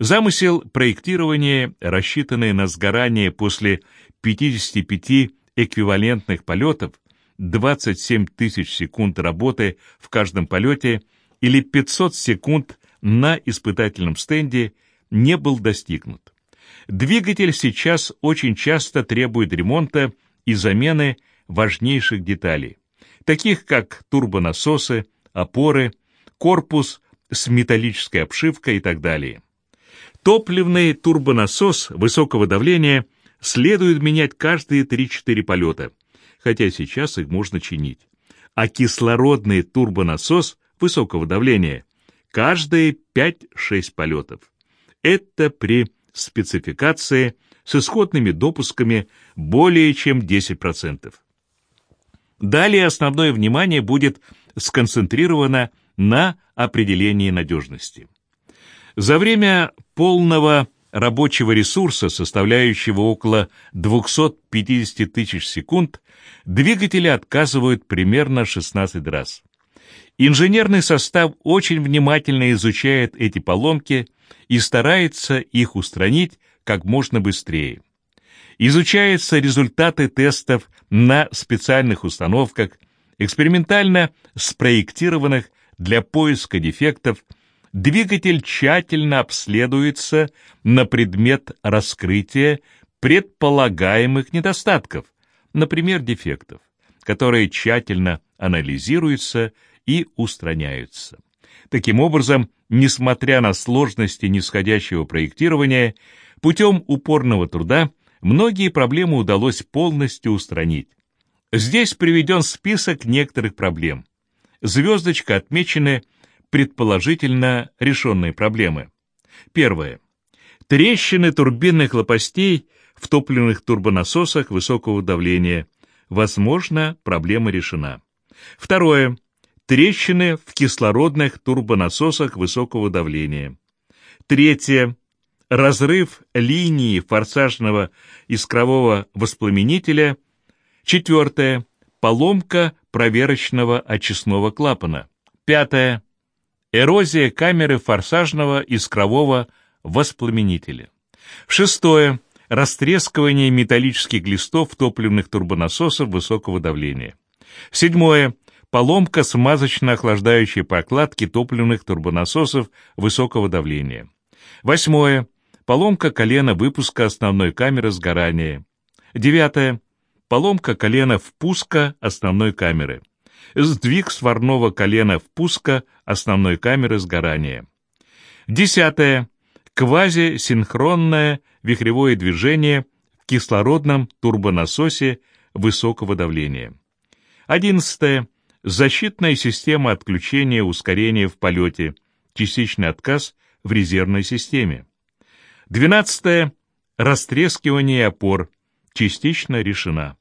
Замысел проектирования, рассчитанный на сгорание после 55 эквивалентных полетов, 27 тысяч секунд работы в каждом полете или 500 секунд на испытательном стенде, не был достигнут. Двигатель сейчас очень часто требует ремонта и замены важнейших деталей, таких как турбонасосы, опоры, корпус с металлической обшивкой и так далее. Топливный турбонасос высокого давления следует менять каждые 3-4 полета, хотя сейчас их можно чинить. А кислородный турбонасос высокого давления каждые 5-6 полетов. Это при спецификации с исходными допусками более чем 10%. Далее основное внимание будет сконцентрировано на определении надежности. За время полного рабочего ресурса, составляющего около 250 тысяч секунд, двигатели отказывают примерно 16 раз. Инженерный состав очень внимательно изучает эти поломки и старается их устранить как можно быстрее. Изучаются результаты тестов на специальных установках, экспериментально спроектированных для поиска дефектов, двигатель тщательно обследуется на предмет раскрытия предполагаемых недостатков, например, дефектов, которые тщательно анализируются и устраняются. Таким образом, несмотря на сложности нисходящего проектирования, путем упорного труда многие проблемы удалось полностью устранить. Здесь приведен список некоторых проблем. Звездочка отмечены предположительно решенные проблемы. Первое. Трещины турбинных лопастей в топливных турбонасосах высокого давления. Возможно, проблема решена. Второе трещины в кислородных турбонасосах высокого давления. Третье. Разрыв линии форсажного искрового воспламенителя. Четвертое. Поломка проверочного очистного клапана. Пятое. Эрозия камеры форсажного искрового воспламенителя. Шестое. Растрескивание металлических листов топливных турбонасосов высокого давления. Седьмое поломка смазочно-охлаждающей прокладки топливных турбонасосов высокого давления. Восьмое. Поломка колена выпуска основной камеры сгорания. Девятое. Поломка колена впуска основной камеры. Сдвиг сварного колена впуска основной камеры сгорания. Десятое. Квазисинхронное вихревое движение в кислородном турбонасосе высокого давления. Одиннадцатое защитная система отключения ускорения в полете, частичный отказ в резервной системе. Двенадцатое. Растрескивание опор, частично решена.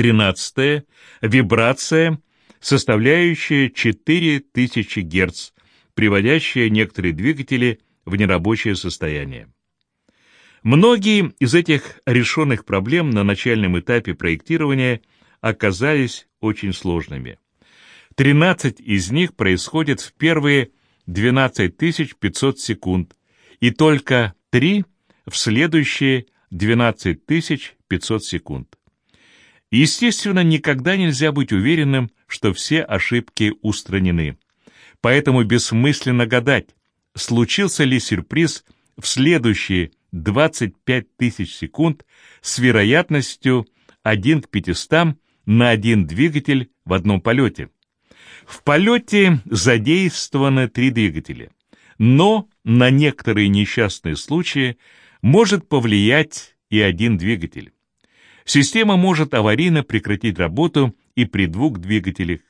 Тринадцатое. Вибрация, составляющая 4000 Гц, приводящая некоторые двигатели в нерабочее состояние. Многие из этих решенных проблем на начальном этапе проектирования оказались очень сложными. 13 из них происходят в первые 12 500 секунд и только 3 в следующие 12 500 секунд. Естественно, никогда нельзя быть уверенным, что все ошибки устранены. Поэтому бессмысленно гадать, случился ли сюрприз в следующие 25 тысяч секунд с вероятностью 1 к 500 на один двигатель в одном полете. В полете задействованы три двигателя, но на некоторые несчастные случаи может повлиять и один двигатель. Система может аварийно прекратить работу и при двух двигателях.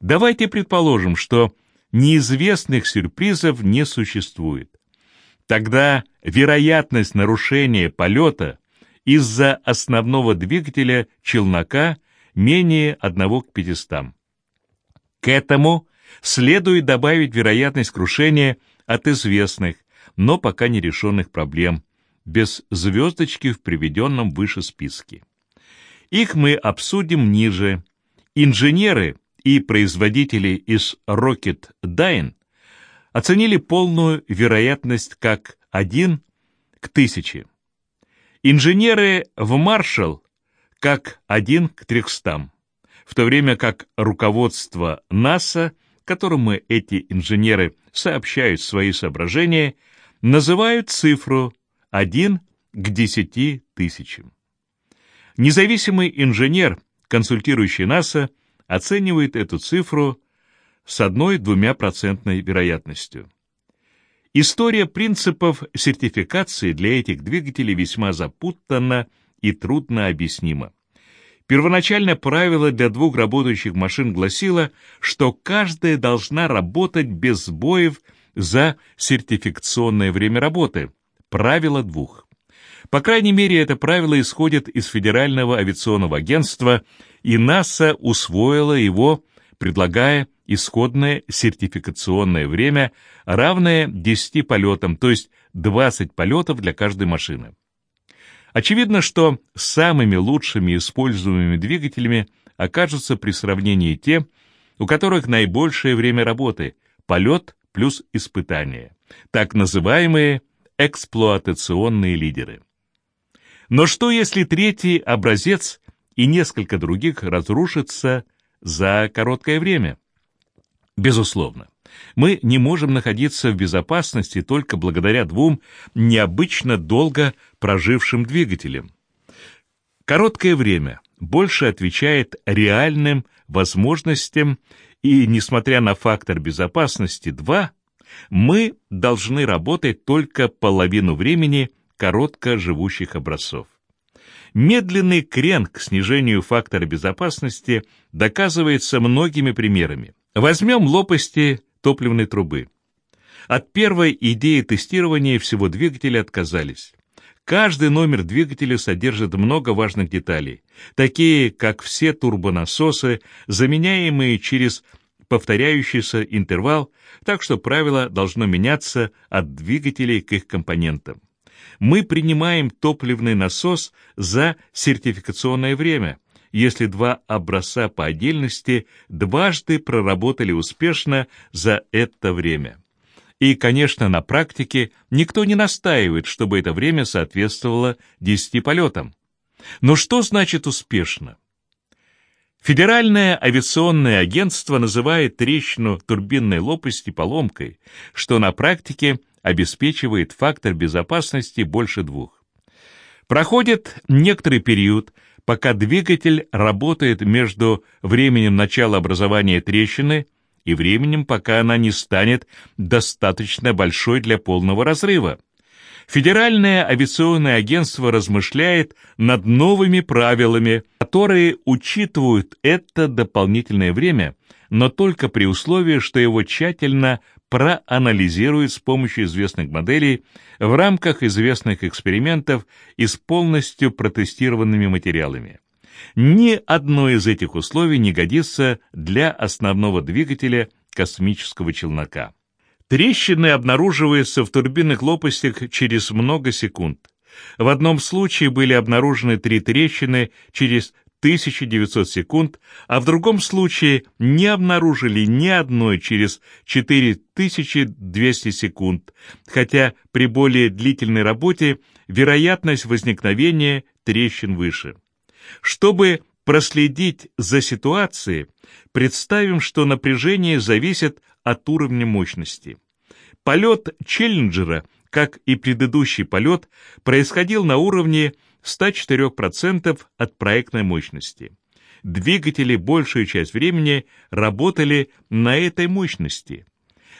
Давайте предположим, что неизвестных сюрпризов не существует. Тогда вероятность нарушения полета из-за основного двигателя челнока – менее 1 к 500. К этому следует добавить вероятность крушения от известных, но пока не решенных проблем, без звездочки в приведенном выше списке. Их мы обсудим ниже. Инженеры и производители из Rocket Dyne оценили полную вероятность как 1 к 1000. Инженеры в Маршалл как 1 к 300, в то время как руководство НАСА, которому эти инженеры сообщают свои соображения, называют цифру 1 к 10 тысячам. Независимый инженер, консультирующий НАСА, оценивает эту цифру с 1-2% вероятностью. История принципов сертификации для этих двигателей весьма запутанна и трудно объяснима. Первоначальное правило для двух работающих машин гласило, что каждая должна работать без сбоев за сертификационное время работы. Правило двух. По крайней мере, это правило исходит из Федерального авиационного агентства, и НАСА усвоила его, предлагая исходное сертификационное время, равное 10 полетам, то есть 20 полетов для каждой машины. Очевидно, что самыми лучшими используемыми двигателями окажутся при сравнении те, у которых наибольшее время работы – полет плюс испытание, так называемые эксплуатационные лидеры. Но что если третий образец и несколько других разрушатся за короткое время? Безусловно, мы не можем находиться в безопасности только благодаря двум необычно долго прожившим двигателям. Короткое время больше отвечает реальным возможностям, и, несмотря на фактор безопасности 2, мы должны работать только половину времени коротко живущих образцов. Медленный крен к снижению фактора безопасности доказывается многими примерами. Возьмем лопасти топливной трубы. От первой идеи тестирования всего двигателя отказались. Каждый номер двигателя содержит много важных деталей, такие как все турбонасосы, заменяемые через повторяющийся интервал, так что правило должно меняться от двигателей к их компонентам мы принимаем топливный насос за сертификационное время, если два образца по отдельности дважды проработали успешно за это время. И, конечно, на практике никто не настаивает, чтобы это время соответствовало 10 полетам. Но что значит успешно? Федеральное авиационное агентство называет трещину турбинной лопасти поломкой, что на практике обеспечивает фактор безопасности больше двух. Проходит некоторый период, пока двигатель работает между временем начала образования трещины и временем, пока она не станет достаточно большой для полного разрыва. Федеральное авиационное агентство размышляет над новыми правилами, которые учитывают это дополнительное время, но только при условии, что его тщательно проанализирует с помощью известных моделей в рамках известных экспериментов и с полностью протестированными материалами. Ни одно из этих условий не годится для основного двигателя космического челнока. Трещины обнаруживаются в турбинных лопастях через много секунд. В одном случае были обнаружены три трещины через 1900 секунд, а в другом случае не обнаружили ни одной через 4200 секунд, хотя при более длительной работе вероятность возникновения трещин выше. Чтобы проследить за ситуацией, представим, что напряжение зависит от уровня мощности. Полет Челленджера, как и предыдущий полет, происходил на уровне 104% от проектной мощности. Двигатели большую часть времени работали на этой мощности.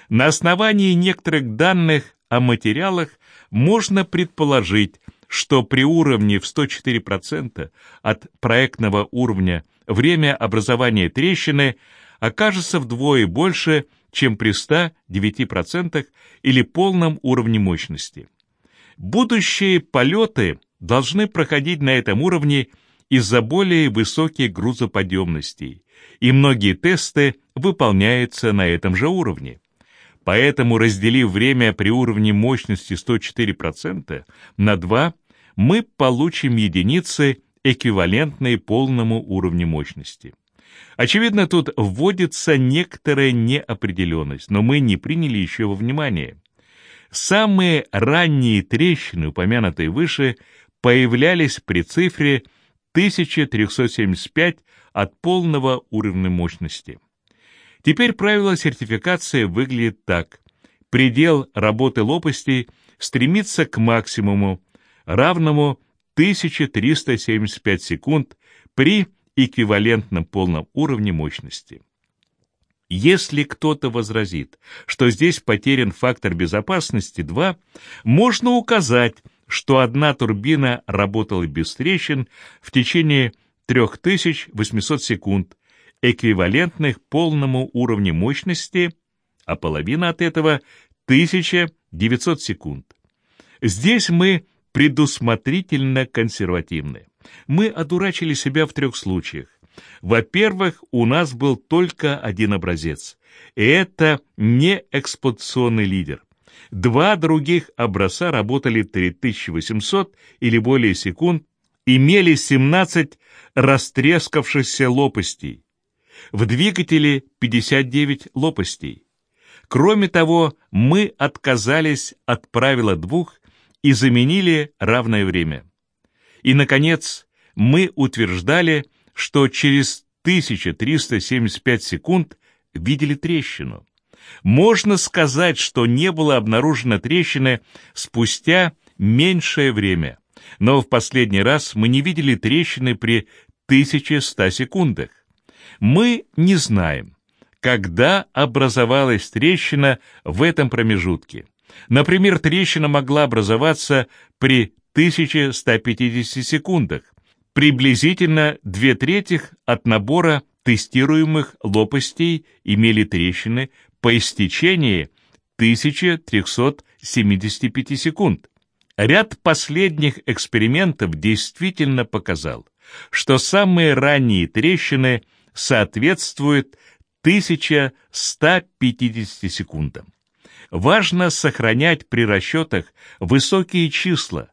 На основании некоторых данных о материалах можно предположить, что при уровне в 104% от проектного уровня время образования трещины окажется вдвое больше, чем при 109% или полном уровне мощности. Будущие полеты должны проходить на этом уровне из-за более высоких грузоподъемностей, и многие тесты выполняются на этом же уровне. Поэтому, разделив время при уровне мощности 104% на 2, мы получим единицы, эквивалентные полному уровню мощности. Очевидно, тут вводится некоторая неопределенность, но мы не приняли еще во внимание. Самые ранние трещины, упомянутые выше, появлялись при цифре 1375 от полного уровня мощности. Теперь правило сертификации выглядит так. Предел работы лопастей стремится к максимуму, равному 1375 секунд при эквивалентном полном уровне мощности. Если кто-то возразит, что здесь потерян фактор безопасности 2, можно указать, что одна турбина работала без трещин в течение 3800 секунд, эквивалентных полному уровню мощности, а половина от этого — 1900 секунд. Здесь мы предусмотрительно консервативны. Мы одурачили себя в трех случаях. Во-первых, у нас был только один образец, и это не эксплуатационный лидер. Два других образца работали 3800 или более секунд, имели 17 растрескавшихся лопастей. В двигателе 59 лопастей. Кроме того, мы отказались от правила двух и заменили равное время. И, наконец, мы утверждали, что через 1375 секунд видели трещину. Можно сказать, что не было обнаружено трещины спустя меньшее время, но в последний раз мы не видели трещины при 1100 секундах. Мы не знаем, когда образовалась трещина в этом промежутке. Например, трещина могла образоваться при 1150 секундах, приблизительно две трети от набора тестируемых лопастей имели трещины по истечении 1375 секунд. Ряд последних экспериментов действительно показал, что самые ранние трещины соответствуют 1150 секундам. Важно сохранять при расчетах высокие числа,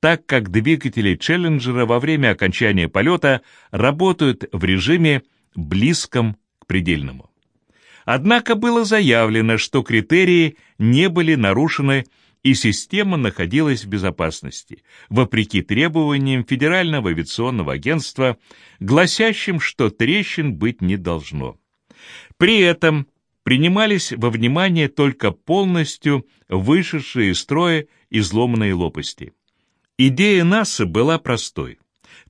так как двигатели Челленджера во время окончания полета работают в режиме близком к предельному. Однако было заявлено, что критерии не были нарушены и система находилась в безопасности, вопреки требованиям Федерального авиационного агентства, гласящим, что трещин быть не должно. При этом принимались во внимание только полностью вышедшие из строя изломанные лопасти. Идея НАСА была простой.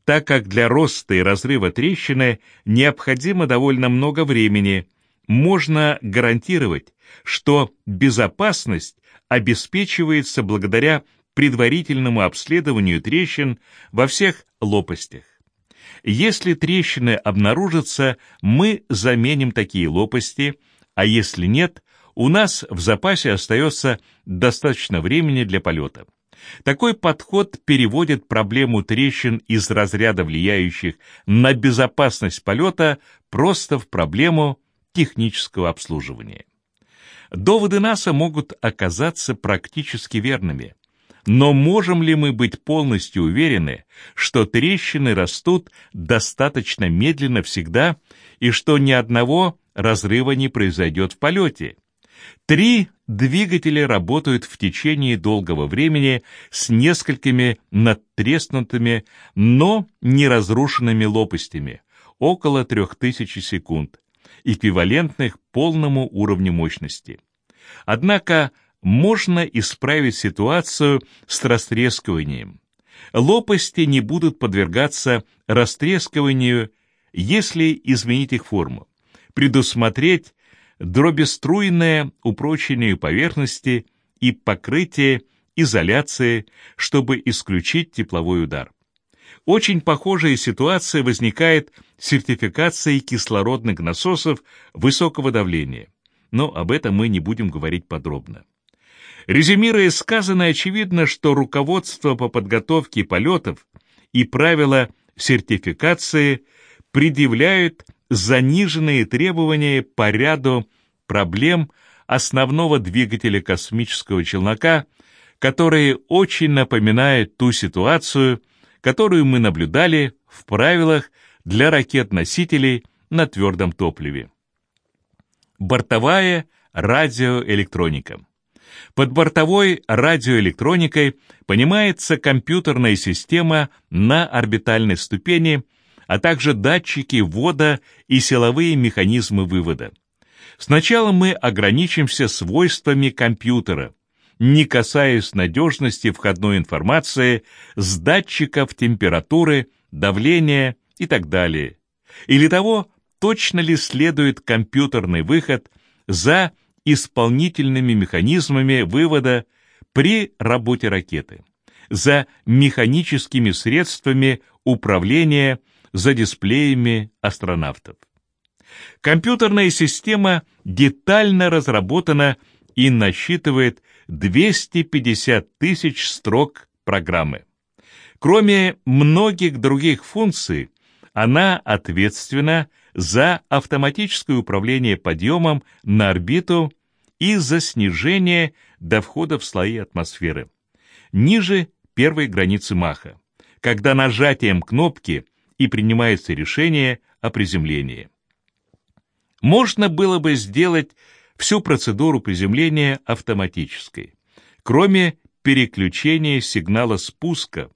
Так как для роста и разрыва трещины необходимо довольно много времени, можно гарантировать, что безопасность обеспечивается благодаря предварительному обследованию трещин во всех лопастях. Если трещины обнаружатся, мы заменим такие лопасти, а если нет, у нас в запасе остается достаточно времени для полета. Такой подход переводит проблему трещин из разряда влияющих на безопасность полета просто в проблему технического обслуживания. Доводы НАСА могут оказаться практически верными, но можем ли мы быть полностью уверены, что трещины растут достаточно медленно всегда и что ни одного разрыва не произойдет в полете? Три двигателя работают в течение долгого времени с несколькими надтреснутыми, но не разрушенными лопастями, около 3000 секунд, эквивалентных полному уровню мощности. Однако можно исправить ситуацию с растрескиванием. Лопасти не будут подвергаться растрескиванию, если изменить их форму, предусмотреть дробеструйное упрочение поверхности и покрытие изоляции, чтобы исключить тепловой удар. Очень похожая ситуация возникает с сертификацией кислородных насосов высокого давления, но об этом мы не будем говорить подробно. Резюмируя сказанное, очевидно, что руководство по подготовке полетов и правила сертификации предъявляют заниженные требования по ряду проблем основного двигателя космического челнока, которые очень напоминают ту ситуацию, которую мы наблюдали в правилах для ракет-носителей на твердом топливе. Бортовая радиоэлектроника. Под бортовой радиоэлектроникой понимается компьютерная система на орбитальной ступени, а также датчики ввода и силовые механизмы вывода. Сначала мы ограничимся свойствами компьютера, не касаясь надежности входной информации с датчиков температуры, давления и так далее, или того, точно ли следует компьютерный выход за исполнительными механизмами вывода при работе ракеты, за механическими средствами управления, за дисплеями астронавтов. Компьютерная система детально разработана и насчитывает 250 тысяч строк программы. Кроме многих других функций, она ответственна за автоматическое управление подъемом на орбиту и за снижение до входа в слои атмосферы, ниже первой границы Маха, когда нажатием кнопки и принимается решение о приземлении. Можно было бы сделать всю процедуру приземления автоматической, кроме переключения сигнала спуска,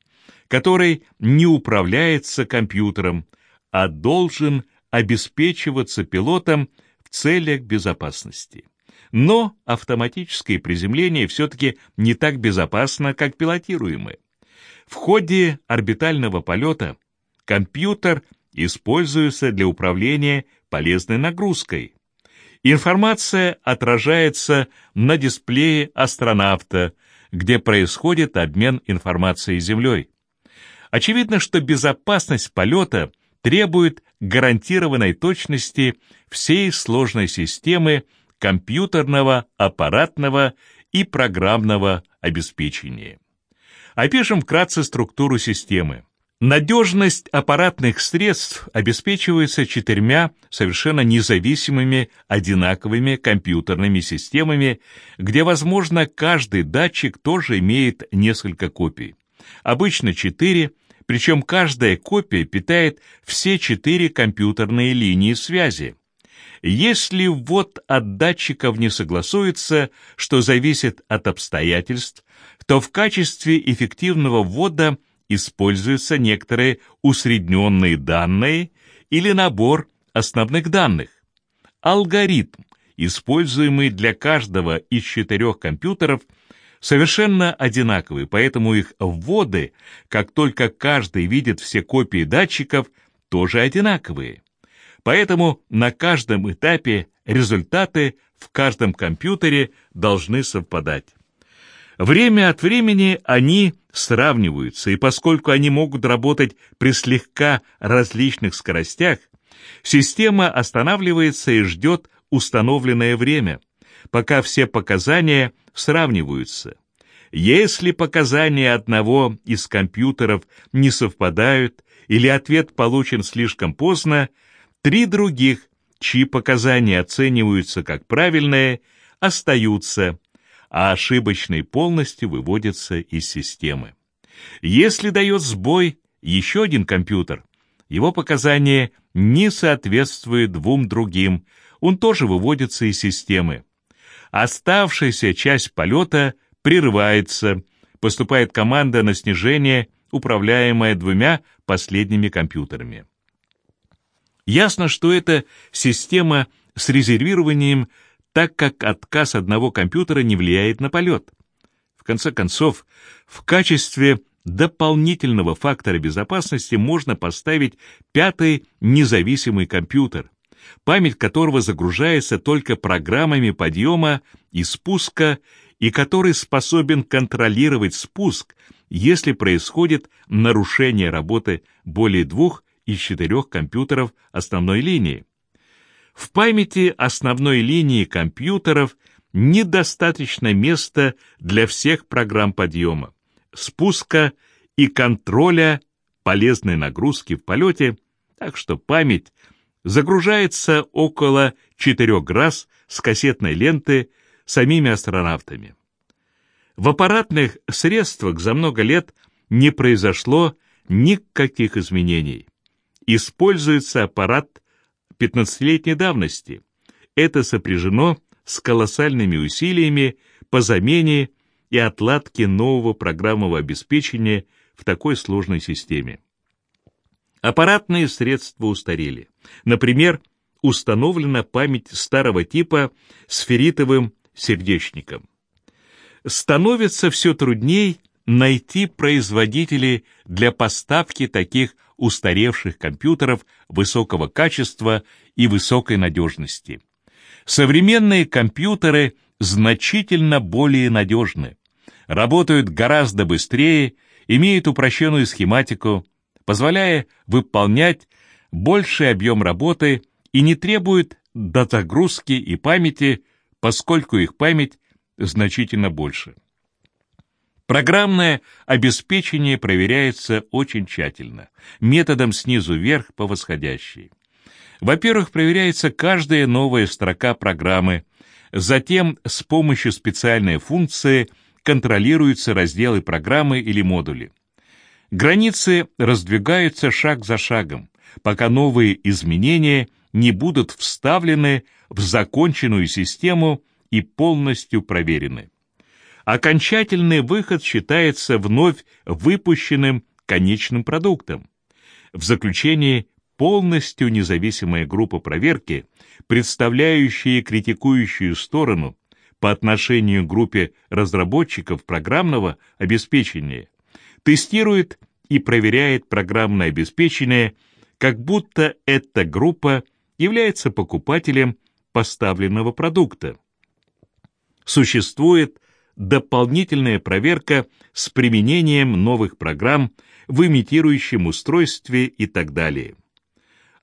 который не управляется компьютером, а должен обеспечиваться пилотом в целях безопасности. Но автоматическое приземление все-таки не так безопасно, как пилотируемое. В ходе орбитального полета компьютер используется для управления полезной нагрузкой. Информация отражается на дисплее астронавта, где происходит обмен информацией с Землей. Очевидно, что безопасность полета требует гарантированной точности всей сложной системы компьютерного, аппаратного и программного обеспечения. Опишем вкратце структуру системы. Надежность аппаратных средств обеспечивается четырьмя совершенно независимыми одинаковыми компьютерными системами, где, возможно, каждый датчик тоже имеет несколько копий. Обычно четыре, причем каждая копия питает все четыре компьютерные линии связи. Если ввод от датчиков не согласуется, что зависит от обстоятельств, то в качестве эффективного ввода используются некоторые усредненные данные или набор основных данных. Алгоритм, используемый для каждого из четырех компьютеров, совершенно одинаковый, поэтому их вводы, как только каждый видит все копии датчиков, тоже одинаковые. Поэтому на каждом этапе результаты в каждом компьютере должны совпадать. Время от времени они сравниваются, и поскольку они могут работать при слегка различных скоростях, система останавливается и ждет установленное время, пока все показания сравниваются. Если показания одного из компьютеров не совпадают или ответ получен слишком поздно, три других, чьи показания оцениваются как правильные, остаются, а ошибочный полностью выводится из системы. Если дает сбой еще один компьютер, его показания не соответствуют двум другим, он тоже выводится из системы. Оставшаяся часть полета прерывается, поступает команда на снижение, управляемая двумя последними компьютерами. Ясно, что эта система с резервированием так как отказ одного компьютера не влияет на полет. В конце концов, в качестве дополнительного фактора безопасности можно поставить пятый независимый компьютер, память которого загружается только программами подъема и спуска и который способен контролировать спуск, если происходит нарушение работы более двух из четырех компьютеров основной линии. В памяти основной линии компьютеров недостаточно места для всех программ подъема, спуска и контроля полезной нагрузки в полете, так что память загружается около четырех раз с кассетной ленты самими астронавтами. В аппаратных средствах за много лет не произошло никаких изменений. Используется аппарат 15-летней давности. Это сопряжено с колоссальными усилиями по замене и отладке нового программного обеспечения в такой сложной системе. Аппаратные средства устарели. Например, установлена память старого типа с ферритовым сердечником. Становится все трудней найти производителей для поставки таких устаревших компьютеров высокого качества и высокой надежности. Современные компьютеры значительно более надежны, работают гораздо быстрее, имеют упрощенную схематику, позволяя выполнять больший объем работы и не требуют датагрузки и памяти, поскольку их память значительно больше. Программное обеспечение проверяется очень тщательно, методом снизу вверх по восходящей. Во-первых, проверяется каждая новая строка программы, затем с помощью специальной функции контролируются разделы программы или модули. Границы раздвигаются шаг за шагом, пока новые изменения не будут вставлены в законченную систему и полностью проверены. Окончательный выход считается вновь выпущенным конечным продуктом. В заключении полностью независимая группа проверки, представляющая критикующую сторону по отношению к группе разработчиков программного обеспечения, тестирует и проверяет программное обеспечение, как будто эта группа является покупателем поставленного продукта. Существует дополнительная проверка с применением новых программ в имитирующем устройстве и так далее.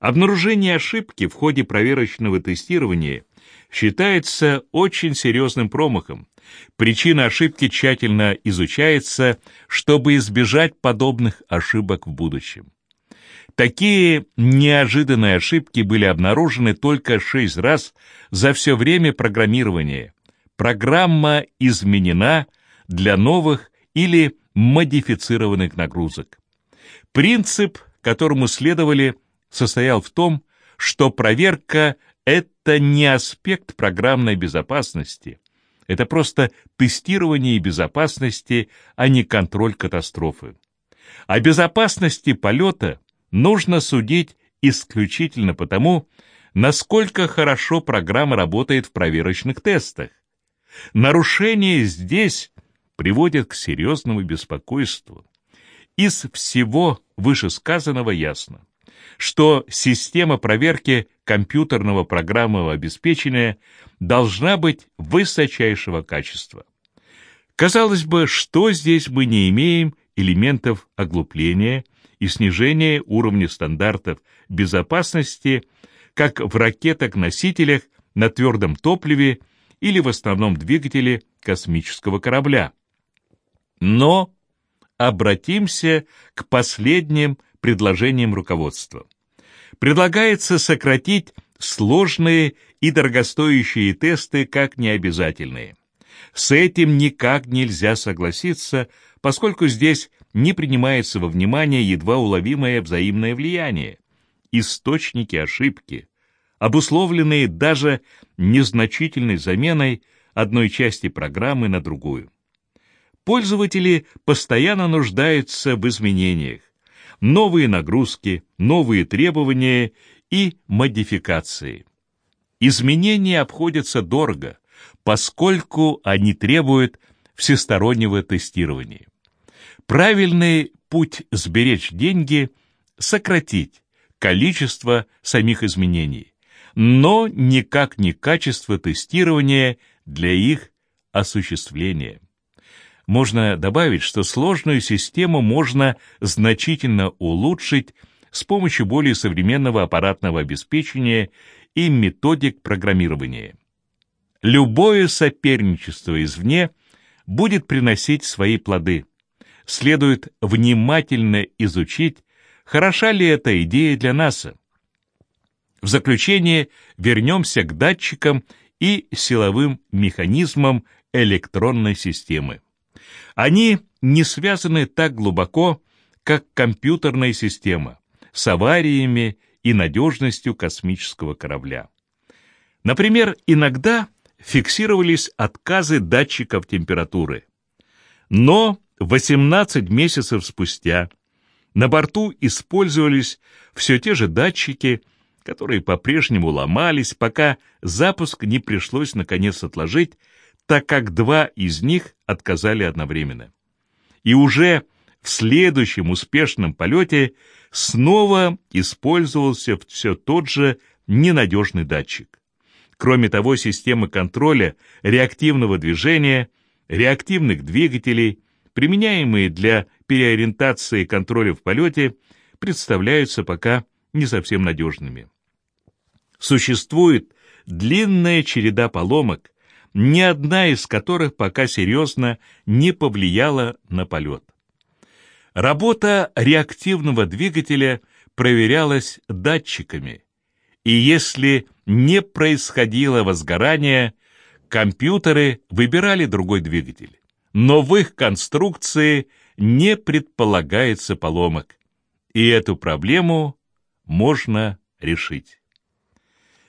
Обнаружение ошибки в ходе проверочного тестирования считается очень серьезным промахом. Причина ошибки тщательно изучается, чтобы избежать подобных ошибок в будущем. Такие неожиданные ошибки были обнаружены только шесть раз за все время программирования. Программа изменена для новых или модифицированных нагрузок. Принцип, которому следовали состоял в том, что проверка — это не аспект программной безопасности. Это просто тестирование безопасности, а не контроль катастрофы. О безопасности полета нужно судить исключительно потому, насколько хорошо программа работает в проверочных тестах. Нарушение здесь приводит к серьезному беспокойству. Из всего вышесказанного ясно что система проверки компьютерного программного обеспечения должна быть высочайшего качества. Казалось бы, что здесь мы не имеем элементов оглупления и снижения уровня стандартов безопасности как в ракетах-носителях на твердом топливе или в основном двигателе космического корабля. Но обратимся к последним предложением руководства. Предлагается сократить сложные и дорогостоящие тесты как необязательные. С этим никак нельзя согласиться, поскольку здесь не принимается во внимание едва уловимое взаимное влияние, источники ошибки, обусловленные даже незначительной заменой одной части программы на другую. Пользователи постоянно нуждаются в изменениях, новые нагрузки, новые требования и модификации. Изменения обходятся дорого, поскольку они требуют всестороннего тестирования. Правильный путь сберечь деньги – сократить количество самих изменений, но никак не качество тестирования для их осуществления. Можно добавить, что сложную систему можно значительно улучшить с помощью более современного аппаратного обеспечения и методик программирования. Любое соперничество извне будет приносить свои плоды. Следует внимательно изучить, хороша ли эта идея для НАСА. В заключение вернемся к датчикам и силовым механизмам электронной системы. Они не связаны так глубоко, как компьютерная система, с авариями и надежностью космического корабля. Например, иногда фиксировались отказы датчиков температуры. Но 18 месяцев спустя на борту использовались все те же датчики, которые по-прежнему ломались, пока запуск не пришлось наконец отложить, так как два из них отказали одновременно. И уже в следующем успешном полете снова использовался все тот же ненадежный датчик. Кроме того, системы контроля реактивного движения, реактивных двигателей, применяемые для переориентации контроля в полете, представляются пока не совсем надежными. Существует длинная череда поломок, ни одна из которых пока серьезно не повлияла на полет. Работа реактивного двигателя проверялась датчиками, и если не происходило возгорание, компьютеры выбирали другой двигатель. Но в их конструкции не предполагается поломок, и эту проблему можно решить.